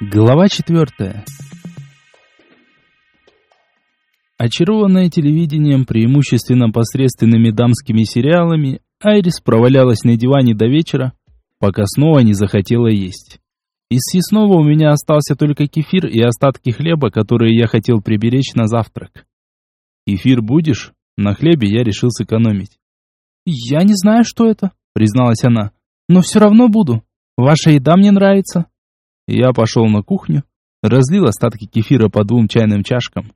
Глава четвертая. Очарованная телевидением, преимущественно посредственными дамскими сериалами, Айрис провалялась на диване до вечера, пока снова не захотела есть. Из съестного у меня остался только кефир и остатки хлеба, которые я хотел приберечь на завтрак. «Кефир будешь?» На хлебе я решил сэкономить. «Я не знаю, что это», — призналась она, — «но все равно буду. Ваша еда мне нравится». Я пошел на кухню, разлил остатки кефира по двум чайным чашкам.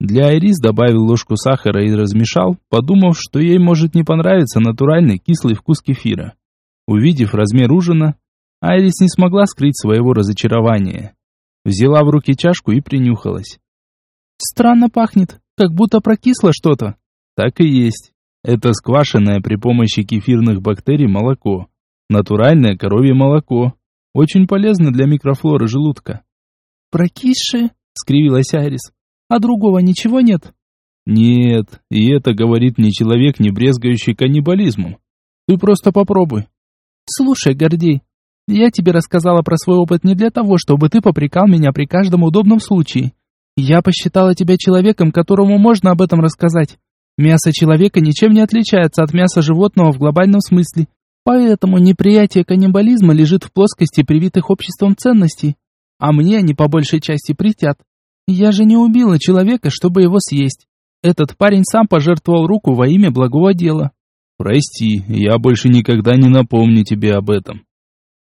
Для Айрис добавил ложку сахара и размешал, подумав, что ей может не понравиться натуральный кислый вкус кефира. Увидев размер ужина, Айрис не смогла скрыть своего разочарования. Взяла в руки чашку и принюхалась. «Странно пахнет, как будто прокисло что-то». Так и есть. Это сквашенное при помощи кефирных бактерий молоко. Натуральное коровье молоко. Очень полезно для микрофлоры желудка. «Прокисшее?» — скривилась Айрис. «А другого ничего нет?» «Нет, и это говорит не человек, не брезгающий каннибализмом. Ты просто попробуй». «Слушай, Гордей, я тебе рассказала про свой опыт не для того, чтобы ты попрекал меня при каждом удобном случае. Я посчитала тебя человеком, которому можно об этом рассказать. Мясо человека ничем не отличается от мяса животного в глобальном смысле, Поэтому неприятие каннибализма лежит в плоскости привитых обществом ценностей, а мне они по большей части притят. Я же не убила человека, чтобы его съесть. Этот парень сам пожертвовал руку во имя благого дела. Прости, я больше никогда не напомню тебе об этом.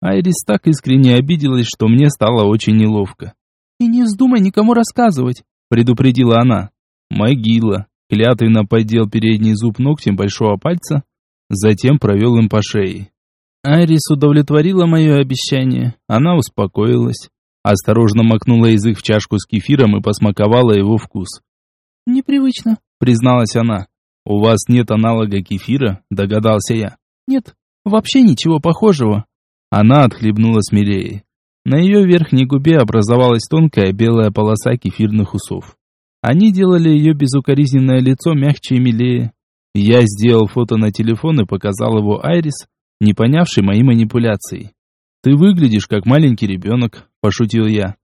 Айрис так искренне обиделась, что мне стало очень неловко. И не вздумай никому рассказывать, предупредила она. Могила. Клятвенно поддел передний зуб ногтем большого пальца, затем провел им по шее. Айрис удовлетворила мое обещание, она успокоилась, осторожно макнула язык в чашку с кефиром и посмаковала его вкус. «Непривычно», — призналась она. «У вас нет аналога кефира?» — догадался я. «Нет, вообще ничего похожего». Она отхлебнула смелее. На ее верхней губе образовалась тонкая белая полоса кефирных усов. Они делали ее безукоризненное лицо мягче и милее. Я сделал фото на телефон и показал его Айрис, не понявшей мои манипуляции. «Ты выглядишь как маленький ребенок», – пошутил я.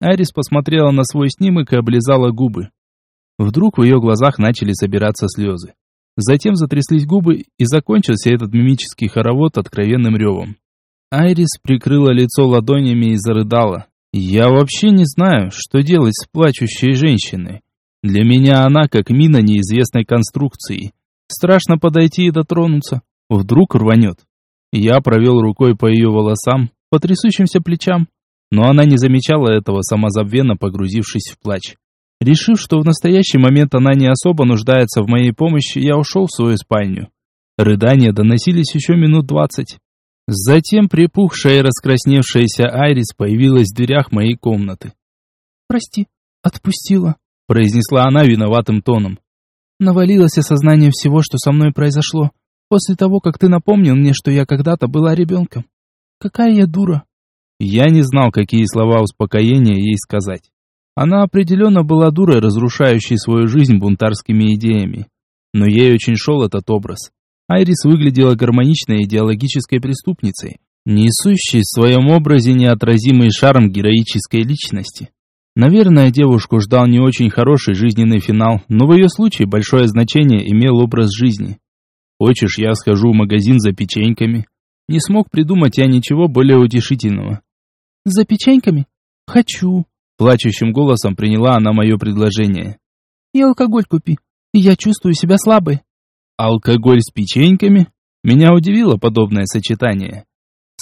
Айрис посмотрела на свой снимок и облизала губы. Вдруг в ее глазах начали собираться слезы. Затем затряслись губы, и закончился этот мимический хоровод откровенным ревом. Айрис прикрыла лицо ладонями и зарыдала. «Я вообще не знаю, что делать с плачущей женщиной. Для меня она как мина неизвестной конструкции. Страшно подойти и дотронуться. Вдруг рванет. Я провел рукой по ее волосам, по трясущимся плечам, но она не замечала этого, самозабвенно погрузившись в плач. Решив, что в настоящий момент она не особо нуждается в моей помощи, я ушел в свою спальню. Рыдания доносились еще минут двадцать. Затем припухшая и раскрасневшаяся Айрис появилась в дверях моей комнаты. «Прости, отпустила», — произнесла она виноватым тоном. Навалилось осознание всего, что со мной произошло, после того, как ты напомнил мне, что я когда-то была ребенком. Какая я дура. Я не знал, какие слова успокоения ей сказать. Она определенно была дурой, разрушающей свою жизнь бунтарскими идеями. Но ей очень шел этот образ. Айрис выглядела гармоничной идеологической преступницей, несущей в своем образе неотразимый шарм героической личности. Наверное, девушку ждал не очень хороший жизненный финал, но в ее случае большое значение имел образ жизни. Хочешь, я схожу в магазин за печеньками? Не смог придумать я ничего более утешительного. За печеньками? Хочу. Плачущим голосом приняла она мое предложение. И алкоголь купи. Я чувствую себя слабой. Алкоголь с печеньками? Меня удивило подобное сочетание.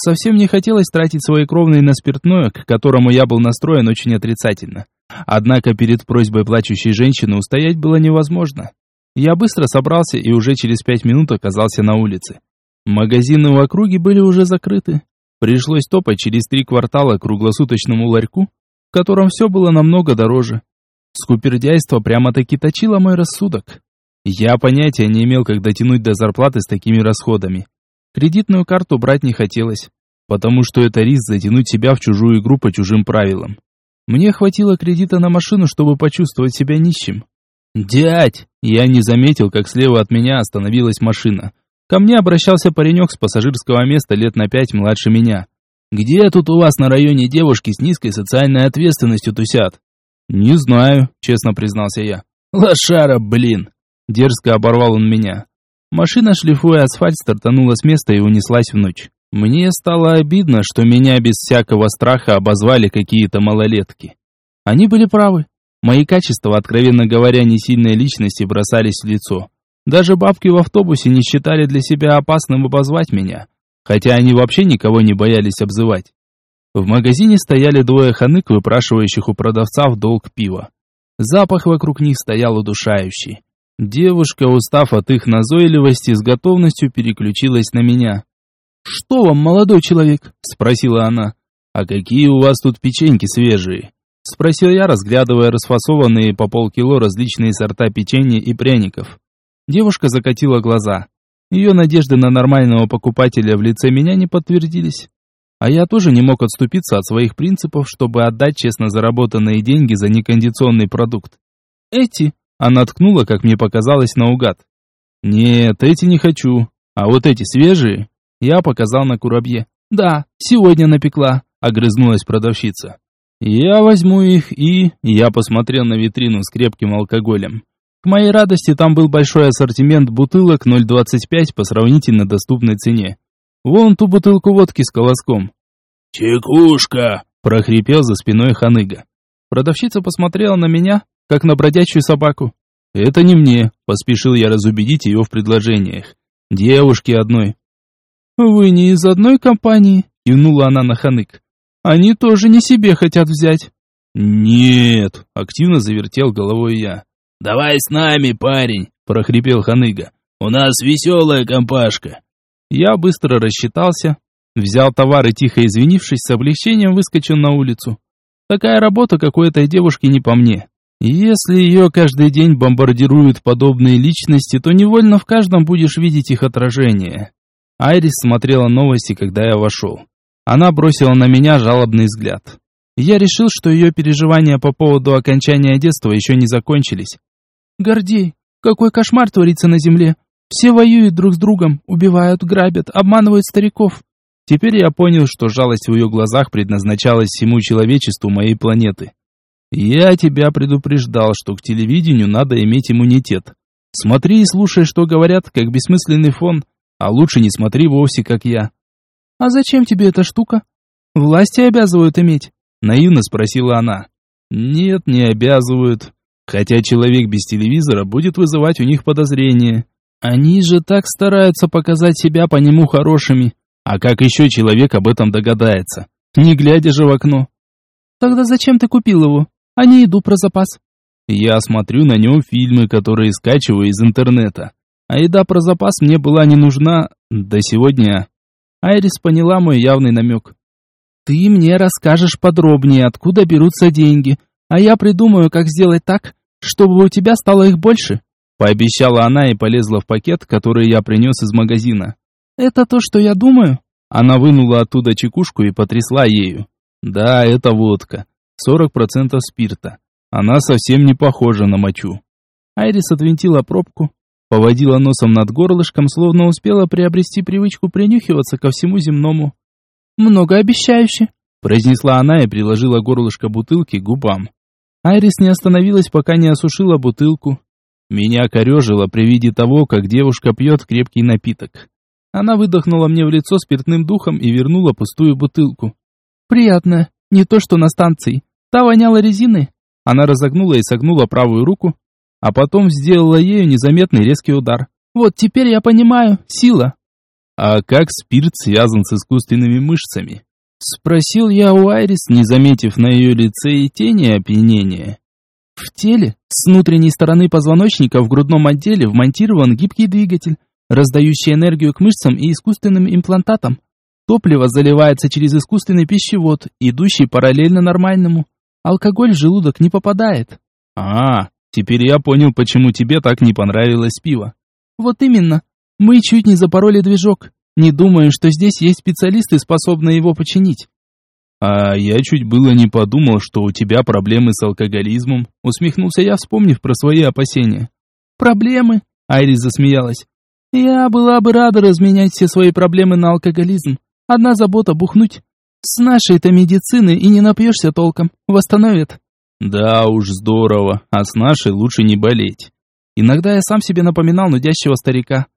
Совсем не хотелось тратить свои кровные на спиртное, к которому я был настроен очень отрицательно. Однако перед просьбой плачущей женщины устоять было невозможно. Я быстро собрался и уже через пять минут оказался на улице. Магазины в округе были уже закрыты. Пришлось топать через три квартала к круглосуточному ларьку, в котором все было намного дороже. Скупердяйство прямо-таки точило мой рассудок. Я понятия не имел, как дотянуть до зарплаты с такими расходами. Кредитную карту брать не хотелось, потому что это риск затянуть себя в чужую игру по чужим правилам. Мне хватило кредита на машину, чтобы почувствовать себя нищим. «Дядь!» Я не заметил, как слева от меня остановилась машина. Ко мне обращался паренек с пассажирского места лет на пять младше меня. Где тут у вас на районе девушки с низкой социальной ответственностью тусят? Не знаю, честно признался я. Лошара, блин. Дерзко оборвал он меня. Машина, шлифуя асфальт, стартанула с места и унеслась в ночь. Мне стало обидно, что меня без всякого страха обозвали какие-то малолетки. Они были правы. Мои качества, откровенно говоря, не сильной личности бросались в лицо. Даже бабки в автобусе не считали для себя опасным обозвать меня хотя они вообще никого не боялись обзывать. В магазине стояли двое ханык, выпрашивающих у продавца в долг пива. Запах вокруг них стоял удушающий. Девушка, устав от их назойливости, с готовностью переключилась на меня. «Что вам, молодой человек?» – спросила она. «А какие у вас тут печеньки свежие?» – спросил я, разглядывая расфасованные по полкило различные сорта печенья и пряников. Девушка закатила глаза. Ее надежды на нормального покупателя в лице меня не подтвердились. А я тоже не мог отступиться от своих принципов, чтобы отдать честно заработанные деньги за некондиционный продукт. Эти она ткнула, как мне показалось, наугад. Нет, эти не хочу. А вот эти свежие я показал на курабье. Да, сегодня напекла, огрызнулась продавщица. Я возьму их и... Я посмотрел на витрину с крепким алкоголем. К моей радости там был большой ассортимент бутылок 0,25 по сравнительно доступной цене. Вон ту бутылку водки с колоском. «Чекушка!» – прохрипел за спиной ханыга. Продавщица посмотрела на меня, как на бродячую собаку. «Это не мне», – поспешил я разубедить ее в предложениях. «Девушке одной». «Вы не из одной компании?» – кивнула она на ханык. «Они тоже не себе хотят взять». «Нет», – активно завертел головой я. «Давай с нами, парень!» – прохрипел Ханыга. «У нас веселая компашка!» Я быстро рассчитался, взял товар и, тихо извинившись, с облегчением выскочил на улицу. Такая работа какой-то девушки не по мне. Если ее каждый день бомбардируют подобные личности, то невольно в каждом будешь видеть их отражение. Айрис смотрела новости, когда я вошел. Она бросила на меня жалобный взгляд. Я решил, что ее переживания по поводу окончания детства еще не закончились. Гордей, какой кошмар творится на земле. Все воюют друг с другом, убивают, грабят, обманывают стариков. Теперь я понял, что жалость в ее глазах предназначалась всему человечеству моей планеты. Я тебя предупреждал, что к телевидению надо иметь иммунитет. Смотри и слушай, что говорят, как бессмысленный фон, а лучше не смотри вовсе, как я. А зачем тебе эта штука? Власти обязывают иметь, наивно спросила она. Нет, не обязывают. Хотя человек без телевизора будет вызывать у них подозрения. Они же так стараются показать себя по нему хорошими. А как еще человек об этом догадается? Не глядя же в окно. Тогда зачем ты купил его, а не еду про запас? Я смотрю на нем фильмы, которые скачиваю из интернета. А еда про запас мне была не нужна до сегодня. Айрис поняла мой явный намек. Ты мне расскажешь подробнее, откуда берутся деньги, а я придумаю, как сделать так, чтобы у тебя стало их больше», — пообещала она и полезла в пакет, который я принес из магазина. «Это то, что я думаю?» Она вынула оттуда чекушку и потрясла ею. «Да, это водка. 40% спирта. Она совсем не похожа на мочу». Айрис отвинтила пробку, поводила носом над горлышком, словно успела приобрести привычку принюхиваться ко всему земному. «Многообещающе», — произнесла она и приложила горлышко бутылки к губам. Айрис не остановилась, пока не осушила бутылку. Меня корежило при виде того, как девушка пьет крепкий напиток. Она выдохнула мне в лицо спиртным духом и вернула пустую бутылку. «Приятно. Не то, что на станции. Та воняла резиной». Она разогнула и согнула правую руку, а потом сделала ею незаметный резкий удар. «Вот теперь я понимаю. Сила». «А как спирт связан с искусственными мышцами?» Спросил я у Айрис, не заметив на ее лице и тени опьянения. В теле, с внутренней стороны позвоночника в грудном отделе вмонтирован гибкий двигатель, раздающий энергию к мышцам и искусственным имплантатам. Топливо заливается через искусственный пищевод, идущий параллельно нормальному. Алкоголь в желудок не попадает. А, теперь я понял, почему тебе так не понравилось пиво. Вот именно. Мы чуть не запороли движок. Не думаю, что здесь есть специалисты, способные его починить. А я чуть было не подумал, что у тебя проблемы с алкоголизмом, усмехнулся я, вспомнив про свои опасения. Проблемы? Айрис засмеялась. Я была бы рада разменять все свои проблемы на алкоголизм. Одна забота бухнуть. С нашей-то медицины и не напьешься толком. Восстановит. Да уж, здорово. А с нашей лучше не болеть. Иногда я сам себе напоминал нудящего старика.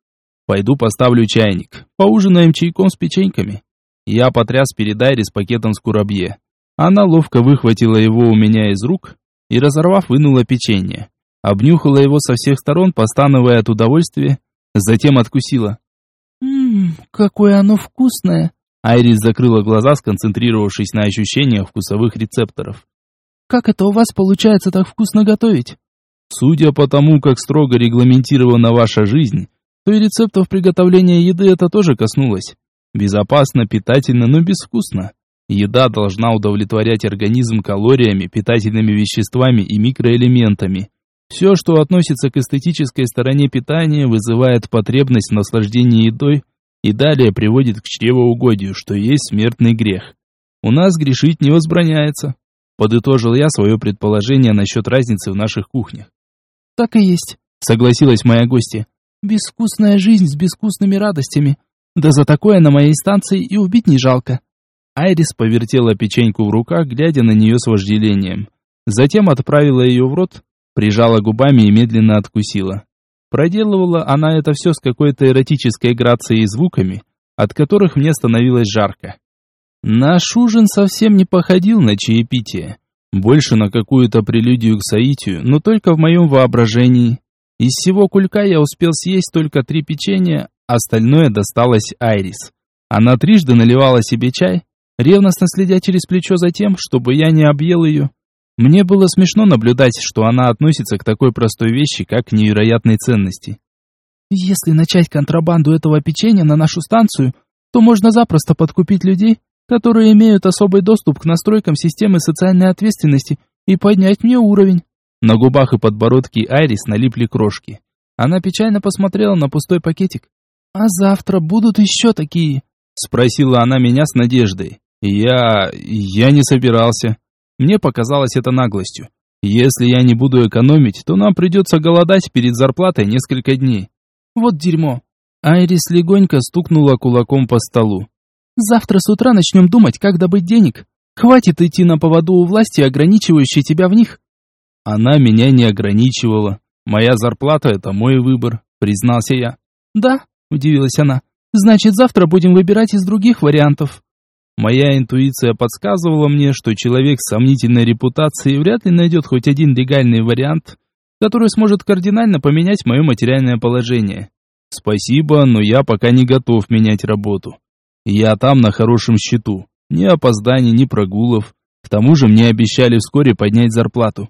Пойду поставлю чайник. Поужинаем чайком с печеньками. Я потряс перед Айрис пакетом с курабье. Она ловко выхватила его у меня из рук и, разорвав, вынула печенье. Обнюхала его со всех сторон, постановая от удовольствия, затем откусила. «Ммм, какое оно вкусное!» Айрис закрыла глаза, сконцентрировавшись на ощущениях вкусовых рецепторов. «Как это у вас получается так вкусно готовить?» «Судя по тому, как строго регламентирована ваша жизнь, то и рецептов приготовления еды это тоже коснулось. Безопасно, питательно, но безвкусно. Еда должна удовлетворять организм калориями, питательными веществами и микроэлементами. Все, что относится к эстетической стороне питания, вызывает потребность в наслаждении едой и далее приводит к чревоугодию, что есть смертный грех. У нас грешить не возбраняется. Подытожил я свое предположение насчет разницы в наших кухнях. Так и есть, согласилась моя гостья. Безвкусная жизнь с безвкусными радостями. Да за такое на моей станции и убить не жалко. Айрис повертела печеньку в руках, глядя на нее с вожделением. Затем отправила ее в рот, прижала губами и медленно откусила. Проделывала она это все с какой-то эротической грацией и звуками, от которых мне становилось жарко. Наш ужин совсем не походил на чаепитие, больше на какую-то прелюдию к соитию, но только в моем воображении. Из всего кулька я успел съесть только три печенья, остальное досталось Айрис. Она трижды наливала себе чай, ревностно следя через плечо за тем, чтобы я не объел ее. Мне было смешно наблюдать, что она относится к такой простой вещи, как к невероятной ценности. Если начать контрабанду этого печенья на нашу станцию, то можно запросто подкупить людей, которые имеют особый доступ к настройкам системы социальной ответственности и поднять мне уровень. На губах и подбородке Айрис налипли крошки. Она печально посмотрела на пустой пакетик. «А завтра будут еще такие?» Спросила она меня с надеждой. Я... я не собирался. Мне показалось это наглостью. Если я не буду экономить, то нам придется голодать перед зарплатой несколько дней. Вот дерьмо. Айрис легонько стукнула кулаком по столу. Завтра с утра начнем думать, как добыть денег. Хватит идти на поводу у власти, ограничивающей тебя в них. Она меня не ограничивала. Моя зарплата — это мой выбор, признался я. Да, удивилась она. Значит, завтра будем выбирать из других вариантов. Моя интуиция подсказывала мне, что человек с сомнительной репутацией вряд ли найдет хоть один легальный вариант, который сможет кардинально поменять мое материальное положение. Спасибо, но я пока не готов менять работу. Я там на хорошем счету. Ни опозданий, ни прогулов. К тому же мне обещали вскоре поднять зарплату.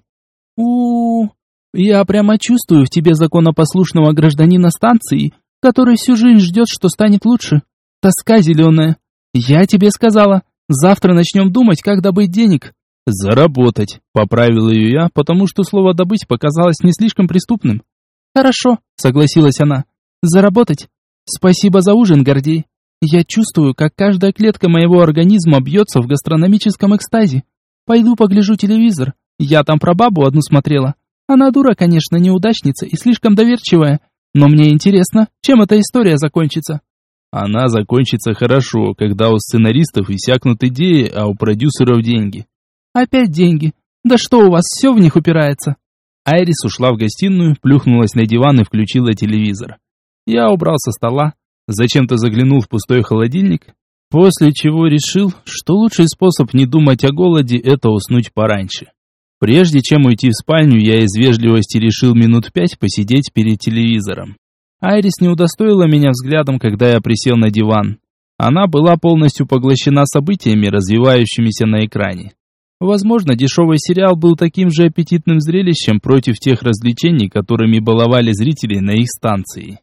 у, -у, я прямо чувствую в тебе законопослушного гражданина станции, который всю жизнь ждет, что станет лучше. Тоска зеленая. Я тебе сказала, завтра начнем думать, как добыть денег. Заработать, поправил ее я, потому что слово «добыть» показалось не слишком преступным. Хорошо, согласилась она. Заработать. Спасибо за ужин, Гордей. Я чувствую, как каждая клетка моего организма бьется в гастрономическом экстазе. Пойду погляжу телевизор. Я там про бабу одну смотрела. Она дура, конечно, неудачница и слишком доверчивая. Но мне интересно, чем эта история закончится. Она закончится хорошо, когда у сценаристов иссякнут идеи, а у продюсеров деньги. Опять деньги. Да что у вас, все в них упирается? Айрис ушла в гостиную, плюхнулась на диван и включила телевизор. Я убрал со стола, зачем-то заглянул в пустой холодильник, после чего решил, что лучший способ не думать о голоде – это уснуть пораньше. Прежде чем уйти в спальню, я из вежливости решил минут пять посидеть перед телевизором. Айрис не удостоила меня взглядом, когда я присел на диван. Она была полностью поглощена событиями, развивающимися на экране. Возможно, дешевый сериал был таким же аппетитным зрелищем против тех развлечений, которыми баловали зрители на их станции.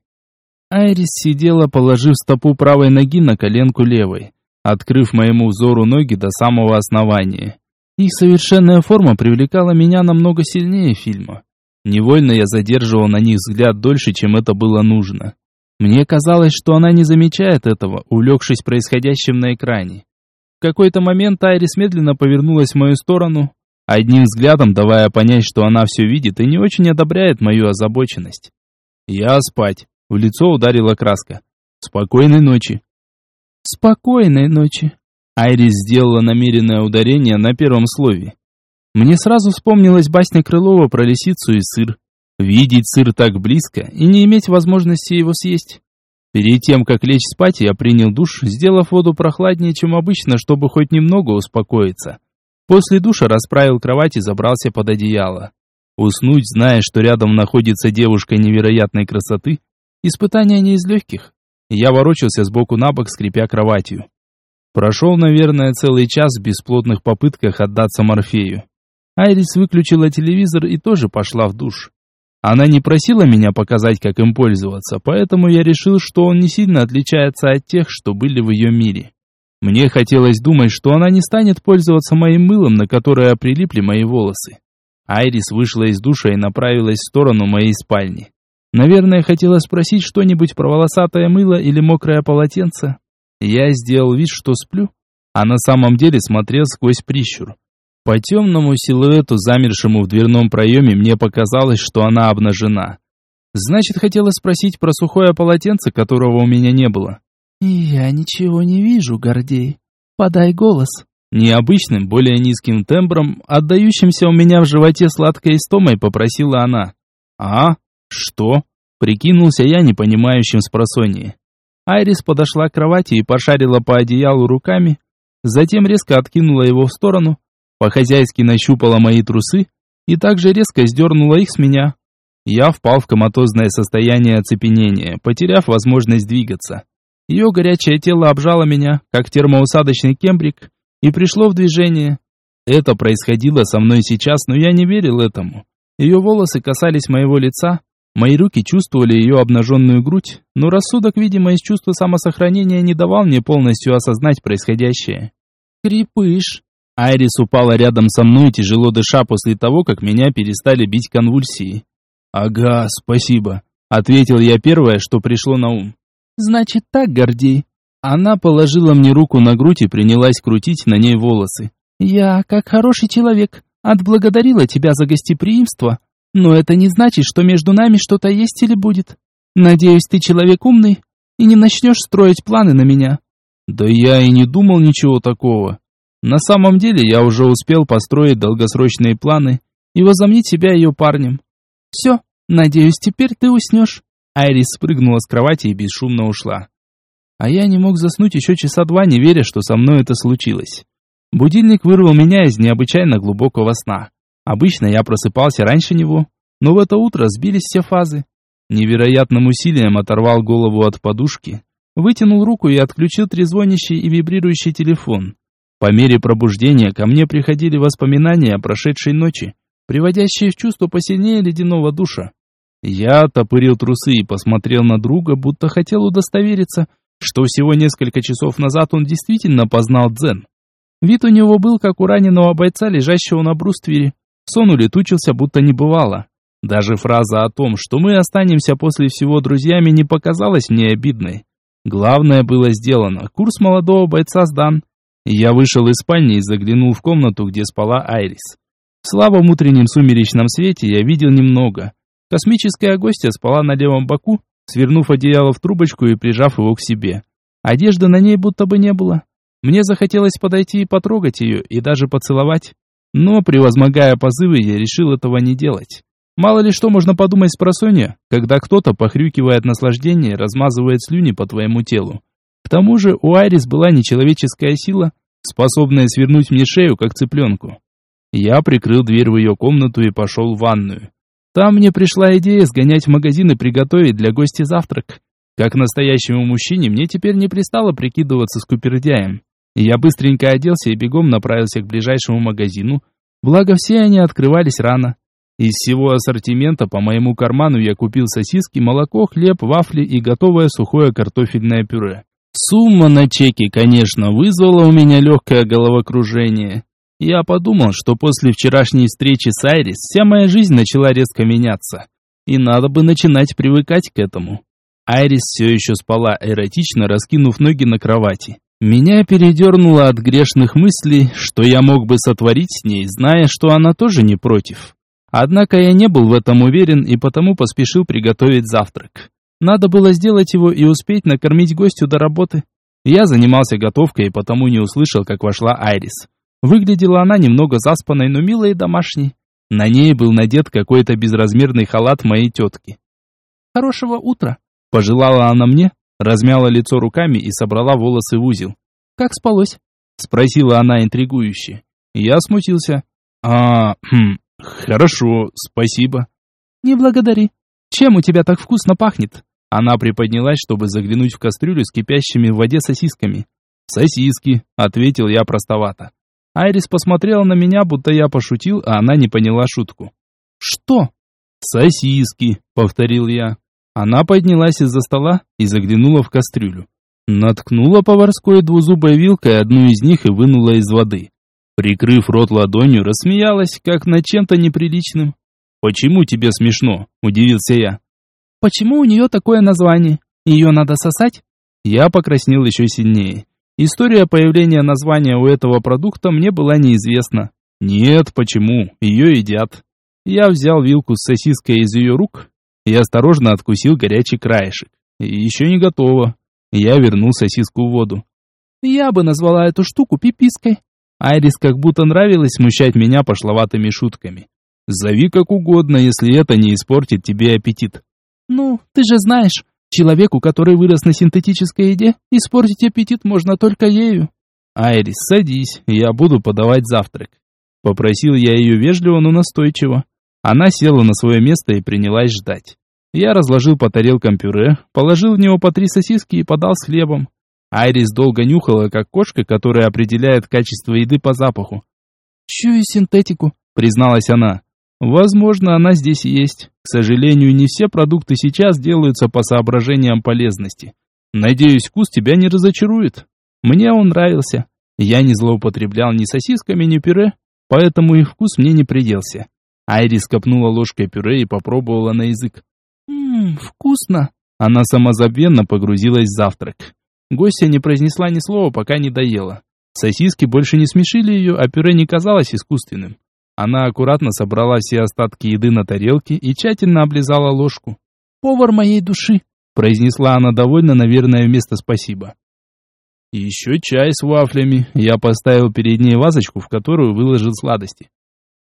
Айрис сидела, положив стопу правой ноги на коленку левой, открыв моему взору ноги до самого основания. Их совершенная форма привлекала меня намного сильнее фильма. Невольно я задерживал на них взгляд дольше, чем это было нужно. Мне казалось, что она не замечает этого, увлекшись происходящим на экране. В какой-то момент Айрис медленно повернулась в мою сторону, одним взглядом давая понять, что она все видит и не очень одобряет мою озабоченность. «Я спать», в лицо ударила краска. «Спокойной ночи». «Спокойной ночи», Айрис сделала намеренное ударение на первом слове. Мне сразу вспомнилась басня Крылова про лисицу и сыр. Видеть сыр так близко и не иметь возможности его съесть. Перед тем, как лечь спать, я принял душ, сделав воду прохладнее, чем обычно, чтобы хоть немного успокоиться. После душа расправил кровать и забрался под одеяло. Уснуть, зная, что рядом находится девушка невероятной красоты, испытание не из легких. Я ворочался сбоку на бок, скрипя кроватью. Прошел, наверное, целый час в бесплодных попытках отдаться Морфею. Айрис выключила телевизор и тоже пошла в душ. Она не просила меня показать, как им пользоваться, поэтому я решил, что он не сильно отличается от тех, что были в ее мире. Мне хотелось думать, что она не станет пользоваться моим мылом, на которое прилипли мои волосы. Айрис вышла из душа и направилась в сторону моей спальни. Наверное, хотела спросить что-нибудь про волосатое мыло или мокрое полотенце. Я сделал вид, что сплю, а на самом деле смотрел сквозь прищур. По темному силуэту, замершему в дверном проеме, мне показалось, что она обнажена. Значит, хотела спросить про сухое полотенце, которого у меня не было. «Я ничего не вижу, Гордей. Подай голос». Необычным, более низким тембром, отдающимся у меня в животе сладкой истомой, попросила она. «А? Что?» Прикинулся я непонимающим спросонье. Айрис подошла к кровати и пошарила по одеялу руками, затем резко откинула его в сторону, по-хозяйски нащупала мои трусы и также резко сдернула их с меня. Я впал в коматозное состояние оцепенения, потеряв возможность двигаться. Ее горячее тело обжало меня, как термоусадочный кембрик, и пришло в движение. Это происходило со мной сейчас, но я не верил этому. Ее волосы касались моего лица, мои руки чувствовали ее обнаженную грудь, но рассудок, видимо, из чувства самосохранения не давал мне полностью осознать происходящее. «Крепыш!» Айрис упала рядом со мной, тяжело дыша после того, как меня перестали бить конвульсии. «Ага, спасибо», — ответил я первое, что пришло на ум. «Значит так, Гордей». Она положила мне руку на грудь и принялась крутить на ней волосы. «Я, как хороший человек, отблагодарила тебя за гостеприимство, но это не значит, что между нами что-то есть или будет. Надеюсь, ты человек умный и не начнешь строить планы на меня». «Да я и не думал ничего такого. На самом деле я уже успел построить долгосрочные планы и возомнить себя ее парнем. Все, надеюсь, теперь ты уснешь. Айрис спрыгнула с кровати и бесшумно ушла. А я не мог заснуть еще часа два, не веря, что со мной это случилось. Будильник вырвал меня из необычайно глубокого сна. Обычно я просыпался раньше него, но в это утро сбились все фазы. Невероятным усилием оторвал голову от подушки, вытянул руку и отключил трезвонящий и вибрирующий телефон. По мере пробуждения ко мне приходили воспоминания о прошедшей ночи, приводящие в чувство посильнее ледяного душа. Я топырил трусы и посмотрел на друга, будто хотел удостовериться, что всего несколько часов назад он действительно познал дзен. Вид у него был, как у раненого бойца, лежащего на бруствере. Сон улетучился, будто не бывало. Даже фраза о том, что мы останемся после всего друзьями, не показалась мне обидной. Главное было сделано, курс молодого бойца сдан. Я вышел из спальни и заглянул в комнату, где спала Айрис. В слабом утреннем сумеречном свете я видел немного. Космическая гостья спала на левом боку, свернув одеяло в трубочку и прижав его к себе. Одежды на ней будто бы не было. Мне захотелось подойти и потрогать ее, и даже поцеловать. Но, превозмогая позывы, я решил этого не делать. Мало ли что можно подумать с просонья, когда кто-то, похрюкивая от наслаждения, размазывает слюни по твоему телу. Тому же у Айрис была нечеловеческая сила, способная свернуть мне шею, как цыпленку. Я прикрыл дверь в ее комнату и пошел в ванную. Там мне пришла идея сгонять в магазин и приготовить для гостя завтрак. Как настоящему мужчине мне теперь не пристало прикидываться скупердяем. Я быстренько оделся и бегом направился к ближайшему магазину, благо все они открывались рано. Из всего ассортимента по моему карману я купил сосиски, молоко, хлеб, вафли и готовое сухое картофельное пюре. Сумма на чеке, конечно, вызвала у меня легкое головокружение. Я подумал, что после вчерашней встречи с Айрис вся моя жизнь начала резко меняться. И надо бы начинать привыкать к этому. Айрис все еще спала эротично, раскинув ноги на кровати. Меня передернуло от грешных мыслей, что я мог бы сотворить с ней, зная, что она тоже не против. Однако я не был в этом уверен и потому поспешил приготовить завтрак. Надо было сделать его и успеть накормить гостю до работы. Я занимался готовкой и потому не услышал, как вошла Айрис. Выглядела она немного заспанной, но милой и домашней. На ней был надет какой-то безразмерный халат моей тетки. «Хорошего утра!» – пожелала она мне, размяла лицо руками и собрала волосы в узел. «Как спалось?» – спросила она интригующе. Я смутился. «А, хм, хорошо, спасибо». «Не благодари. Чем у тебя так вкусно пахнет?» Она приподнялась, чтобы заглянуть в кастрюлю с кипящими в воде сосисками. «Сосиски», — ответил я простовато. Айрис посмотрела на меня, будто я пошутил, а она не поняла шутку. «Что?» «Сосиски», — повторил я. Она поднялась из-за стола и заглянула в кастрюлю. Наткнула поварской двузубой вилкой одну из них и вынула из воды. Прикрыв рот ладонью, рассмеялась, как над чем-то неприличным. «Почему тебе смешно?» – удивился я. Почему у нее такое название? Ее надо сосать? Я покраснел еще сильнее. История появления названия у этого продукта мне была неизвестна. Нет, почему? Ее едят. Я взял вилку с сосиской из ее рук и осторожно откусил горячий краешек. Еще не готово. Я вернул сосиску в воду. Я бы назвала эту штуку пипиской. Айрис как будто нравилось смущать меня пошловатыми шутками. Зови как угодно, если это не испортит тебе аппетит. Ну, ты же знаешь, человеку, который вырос на синтетической еде, испортить аппетит можно только ею. Айрис, садись, я буду подавать завтрак. Попросил я ее вежливо, но настойчиво. Она села на свое место и принялась ждать. Я разложил по тарелкам пюре, положил в него по три сосиски и подал с хлебом. Айрис долго нюхала, как кошка, которая определяет качество еды по запаху. «Чую синтетику», — призналась она. Возможно, она здесь есть. К сожалению, не все продукты сейчас делаются по соображениям полезности. Надеюсь, вкус тебя не разочарует. Мне он нравился. Я не злоупотреблял ни сосисками, ни пюре, поэтому и вкус мне не приделся. Айрис копнула ложкой пюре и попробовала на язык. «Ммм, вкусно!» Она самозабвенно погрузилась в завтрак. Гостья не произнесла ни слова, пока не доела. Сосиски больше не смешили ее, а пюре не казалось искусственным. Она аккуратно собрала все остатки еды на тарелке и тщательно облизала ложку. «Повар моей души!» – произнесла она довольно, наверное, вместо «спасибо». «Еще чай с вафлями». Я поставил перед ней вазочку, в которую выложил сладости.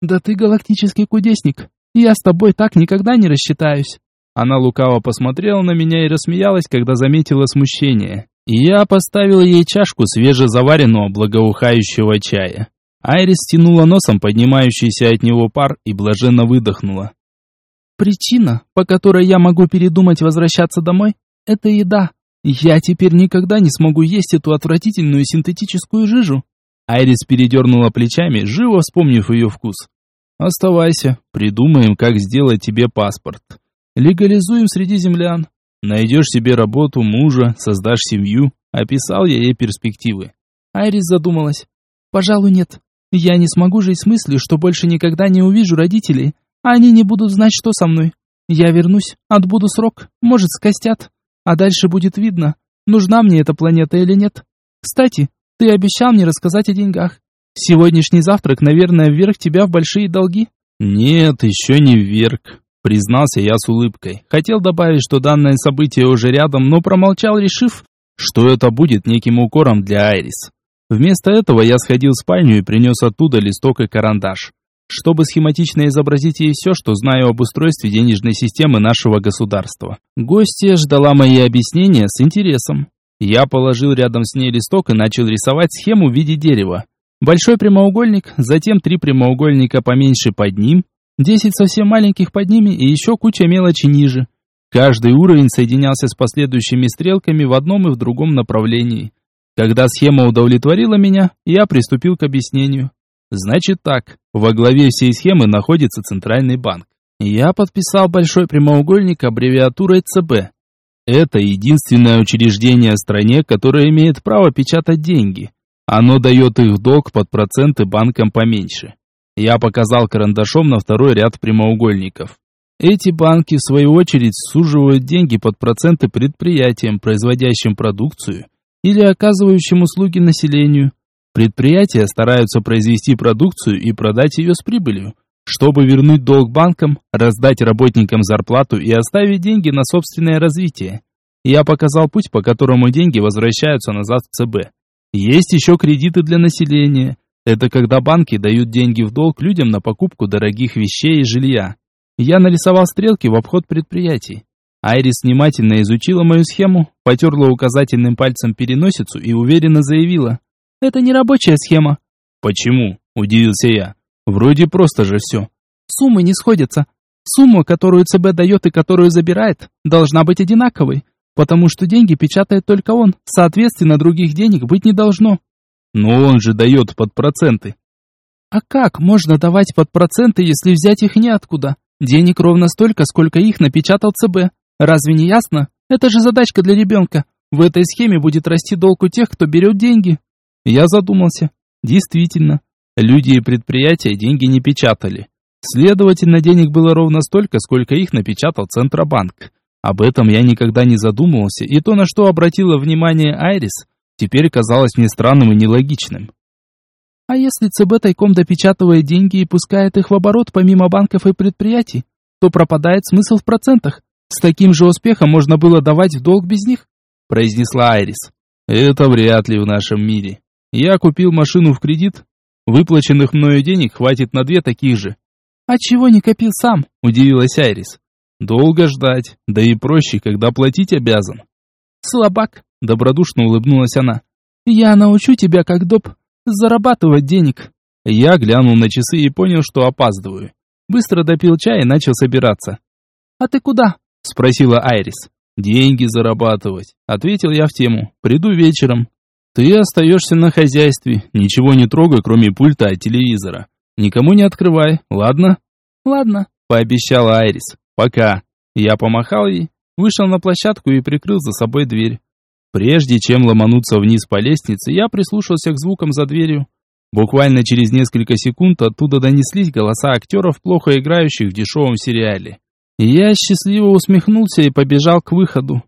«Да ты галактический кудесник. Я с тобой так никогда не рассчитаюсь». Она лукаво посмотрела на меня и рассмеялась, когда заметила смущение. И я поставил ей чашку свежезаваренного благоухающего чая. Айрис тянула носом поднимающийся от него пар и блаженно выдохнула. «Причина, по которой я могу передумать возвращаться домой, это еда. Я теперь никогда не смогу есть эту отвратительную синтетическую жижу». Айрис передернула плечами, живо вспомнив ее вкус. «Оставайся, придумаем, как сделать тебе паспорт. Легализуем среди землян. Найдешь себе работу, мужа, создашь семью». Описал я ей перспективы. Айрис задумалась. «Пожалуй, нет. Я не смогу жить с мыслью, что больше никогда не увижу родителей, а они не будут знать, что со мной. Я вернусь, отбуду срок, может, скостят, а дальше будет видно, нужна мне эта планета или нет. Кстати, ты обещал мне рассказать о деньгах. Сегодняшний завтрак, наверное, вверх тебя в большие долги. Нет, еще не вверх, признался я с улыбкой. Хотел добавить, что данное событие уже рядом, но промолчал, решив, что это будет неким укором для Айрис. Вместо этого я сходил в спальню и принес оттуда листок и карандаш, чтобы схематично изобразить ей все, что знаю об устройстве денежной системы нашего государства. Гостья ждала мои объяснения с интересом. Я положил рядом с ней листок и начал рисовать схему в виде дерева. Большой прямоугольник, затем три прямоугольника поменьше под ним, десять совсем маленьких под ними и еще куча мелочи ниже. Каждый уровень соединялся с последующими стрелками в одном и в другом направлении. Когда схема удовлетворила меня, я приступил к объяснению. Значит так, во главе всей схемы находится Центральный банк. Я подписал большой прямоугольник аббревиатурой ЦБ. Это единственное учреждение в стране, которое имеет право печатать деньги. Оно дает их долг под проценты банкам поменьше. Я показал карандашом на второй ряд прямоугольников. Эти банки, в свою очередь, суживают деньги под проценты предприятиям, производящим продукцию – или оказывающим услуги населению. Предприятия стараются произвести продукцию и продать ее с прибылью, чтобы вернуть долг банкам, раздать работникам зарплату и оставить деньги на собственное развитие. Я показал путь, по которому деньги возвращаются назад в ЦБ. Есть еще кредиты для населения. Это когда банки дают деньги в долг людям на покупку дорогих вещей и жилья. Я нарисовал стрелки в обход предприятий. Айрис внимательно изучила мою схему, потерла указательным пальцем переносицу и уверенно заявила. «Это не рабочая схема». «Почему?» – удивился я. «Вроде просто же все». «Суммы не сходятся. Сумма, которую ЦБ дает и которую забирает, должна быть одинаковой, потому что деньги печатает только он, соответственно, других денег быть не должно». «Но он же дает под проценты». «А как можно давать под проценты, если взять их неоткуда? Денег ровно столько, сколько их напечатал ЦБ. Разве не ясно? Это же задачка для ребенка. В этой схеме будет расти долг у тех, кто берет деньги. Я задумался. Действительно, люди и предприятия деньги не печатали. Следовательно, денег было ровно столько, сколько их напечатал Центробанк. Об этом я никогда не задумывался, и то, на что обратила внимание Айрис, теперь казалось мне странным и нелогичным. А если ЦБ тайком допечатывает деньги и пускает их в оборот помимо банков и предприятий, то пропадает смысл в процентах. С таким же успехом можно было давать в долг без них, произнесла Айрис. Это вряд ли в нашем мире. Я купил машину в кредит. Выплаченных мною денег хватит на две таких же. А чего не копил сам? Удивилась Айрис. Долго ждать, да и проще, когда платить обязан. Слабак, добродушно улыбнулась она. Я научу тебя, как доп, зарабатывать денег. Я глянул на часы и понял, что опаздываю. Быстро допил чай и начал собираться. А ты куда? — спросила Айрис. «Деньги зарабатывать», — ответил я в тему. «Приду вечером». «Ты остаешься на хозяйстве, ничего не трогай, кроме пульта от телевизора. Никому не открывай, ладно?» «Ладно», — пообещала Айрис. «Пока». Я помахал ей, вышел на площадку и прикрыл за собой дверь. Прежде чем ломануться вниз по лестнице, я прислушался к звукам за дверью. Буквально через несколько секунд оттуда донеслись голоса актеров, плохо играющих в дешевом сериале. Я счастливо усмехнулся и побежал к выходу.